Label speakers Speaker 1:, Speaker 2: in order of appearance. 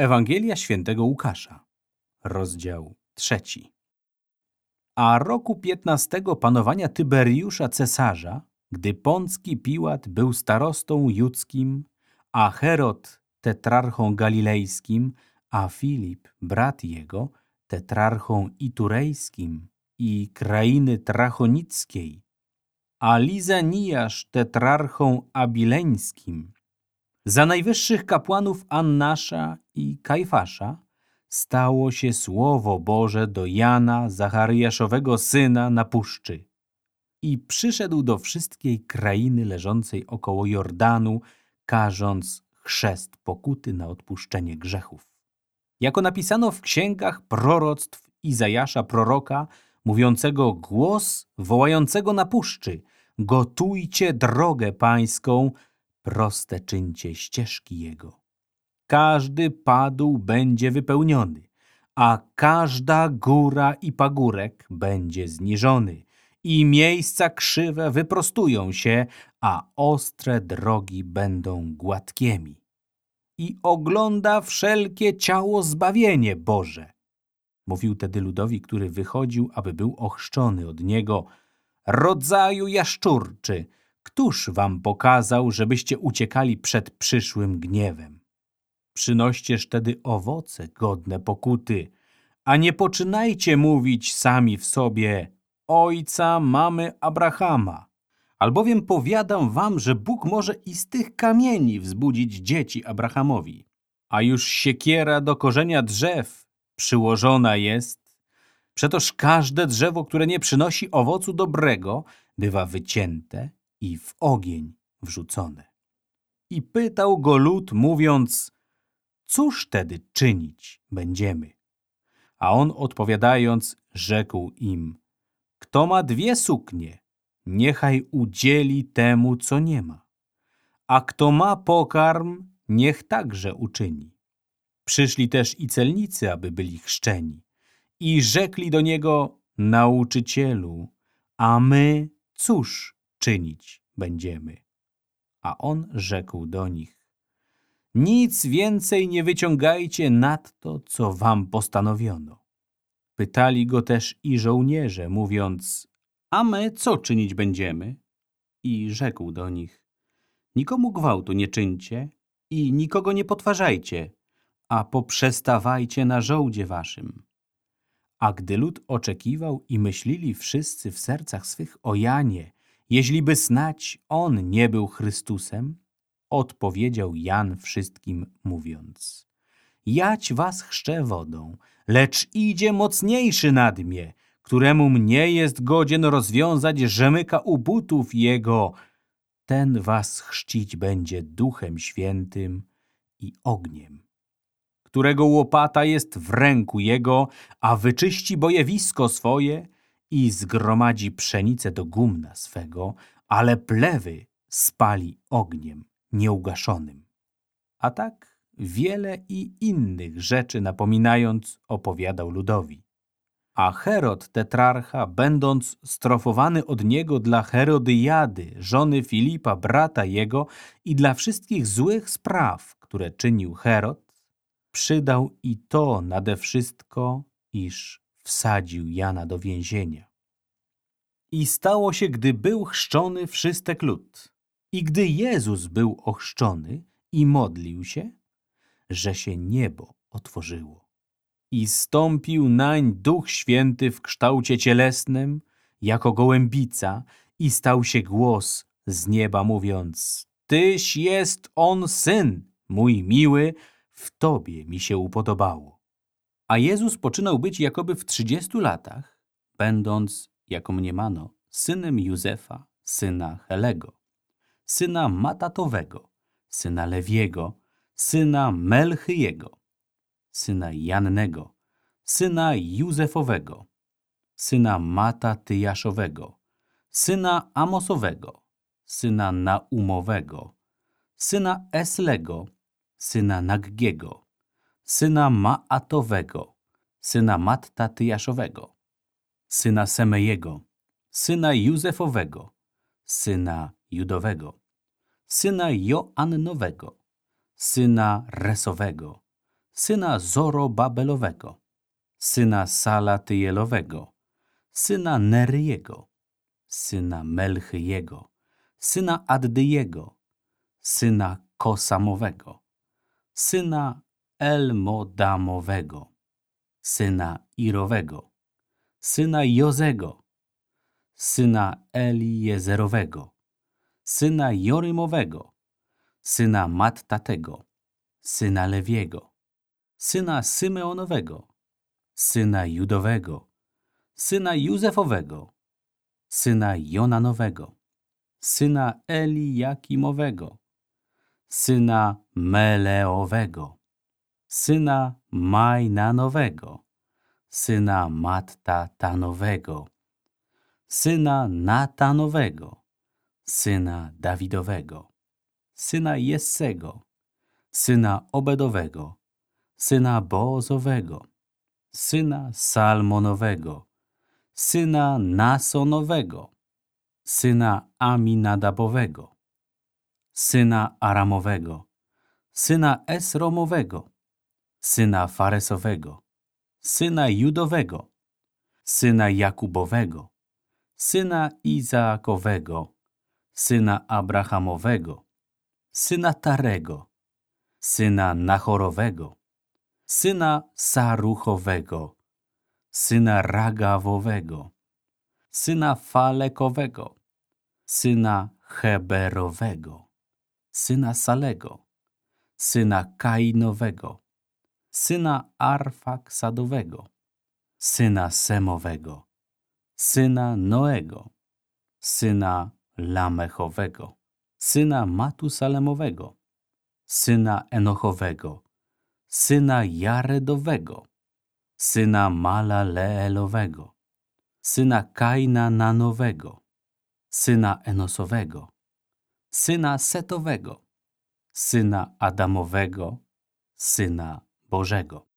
Speaker 1: Ewangelia świętego Łukasza, rozdział trzeci. A roku piętnastego panowania Tyberiusza cesarza, gdy Pącki Piłat był starostą judzkim, a Herod tetrarchą galilejskim, a Filip, brat jego, tetrarchą iturejskim i krainy trachonickiej, a Lizaniasz tetrarchą abileńskim, za najwyższych kapłanów Annasza i Kajfasza stało się słowo Boże do Jana, Zachariaszowego syna na puszczy. I przyszedł do wszystkiej krainy leżącej około Jordanu, każąc chrzest pokuty na odpuszczenie grzechów. Jako napisano w księgach proroctw Izajasza proroka, mówiącego głos wołającego na puszczy, gotujcie drogę pańską, proste czyńcie ścieżki Jego. Każdy padł będzie wypełniony, a każda góra i pagórek będzie zniżony i miejsca krzywe wyprostują się, a ostre drogi będą gładkimi. I ogląda wszelkie ciało zbawienie Boże. Mówił tedy ludowi, który wychodził, aby był ochrzczony od niego, rodzaju jaszczurczy, Któż wam pokazał, żebyście uciekali przed przyszłym gniewem? Przynoścież tedy owoce godne pokuty, a nie poczynajcie mówić sami w sobie ojca mamy Abrahama. Albowiem powiadam wam, że Bóg może i z tych kamieni wzbudzić dzieci Abrahamowi. A już siekiera do korzenia drzew przyłożona jest. Przetoż każde drzewo, które nie przynosi owocu dobrego, bywa wycięte i w ogień wrzucone. I pytał go lud, mówiąc, cóż tedy czynić będziemy? A on odpowiadając, rzekł im, kto ma dwie suknie, niechaj udzieli temu, co nie ma. A kto ma pokarm, niech także uczyni. Przyszli też i celnicy, aby byli chrzczeni. I rzekli do niego, nauczycielu, a my cóż czynić będziemy. A on rzekł do nich, nic więcej nie wyciągajcie nad to, co wam postanowiono. Pytali go też i żołnierze, mówiąc, a my co czynić będziemy? I rzekł do nich, nikomu gwałtu nie czyńcie i nikogo nie potwarzajcie, a poprzestawajcie na żołdzie waszym. A gdy lud oczekiwał i myślili wszyscy w sercach swych o Janie, Jeśliby snać on nie był Chrystusem, odpowiedział Jan wszystkim mówiąc. Jać was chrzczę wodą, lecz idzie mocniejszy nad mnie, któremu mnie jest godzien rozwiązać rzemyka u butów jego. Ten was chrzcić będzie duchem świętym i ogniem którego łopata jest w ręku jego, a wyczyści bojewisko swoje i zgromadzi pszenicę do gumna swego, ale plewy spali ogniem nieugaszonym. A tak wiele i innych rzeczy napominając opowiadał ludowi. A Herod tetrarcha, będąc strofowany od niego dla Herodyjady, żony Filipa, brata jego i dla wszystkich złych spraw, które czynił Herod, przydał i to nade wszystko, iż wsadził Jana do więzienia. I stało się, gdy był chrzczony wszystek lud. I gdy Jezus był ochrzczony i modlił się, że się niebo otworzyło. I stąpił nań Duch Święty w kształcie cielesnym, jako gołębica, i stał się głos z nieba, mówiąc Tyś jest On Syn, mój miły, w Tobie mi się upodobało. A Jezus poczynał być jakoby w trzydziestu latach, będąc, jako mniemano, synem Józefa, syna Helego, syna Matatowego, syna Lewiego, syna Melchyjego, syna Jannego, syna Józefowego, syna Matatyjaszowego, syna Amosowego, syna Naumowego, syna Eslego, syna Naggiego, syna Maatowego, syna Mattatyjaszowego, syna Semejego, syna Józefowego, syna Judowego, syna Joannowego, syna Resowego, syna Zorobabelowego, syna Salatyjelowego, syna Neryjego, syna Melchyjego, syna Addyjego, syna Kosamowego, syna Elmodamowego, syna Irowego, syna Jozego, syna Eliezerowego, syna Jorymowego, syna Mattatego, syna Lewiego, syna Symeonowego, syna Judowego, syna Józefowego, syna Jonanowego, syna Eliakimowego, syna Meleowego, syna Majnanowego, syna Mattatanowego, syna Natanowego, syna Dawidowego, syna Jessego, syna Obedowego, syna Boozowego, syna Salmonowego, syna Nasonowego, syna Aminadabowego, syna Aramowego, syna Esromowego, syna Faresowego, syna Judowego, syna Jakubowego, syna Izaakowego, syna Abrahamowego, syna Tarego, syna Nachorowego, syna Saruchowego, syna Ragawowego, syna Falekowego, syna Heberowego, syna Salego, syna Kainowego, syna Arfaksadowego, syna Semowego, syna Noego, syna Lamechowego, syna Matusalemowego, syna Enochowego, syna Jaredowego, syna Malaleelowego, syna Kainananowego, syna Enosowego, syna Setowego, syna Adamowego, syna Bożego.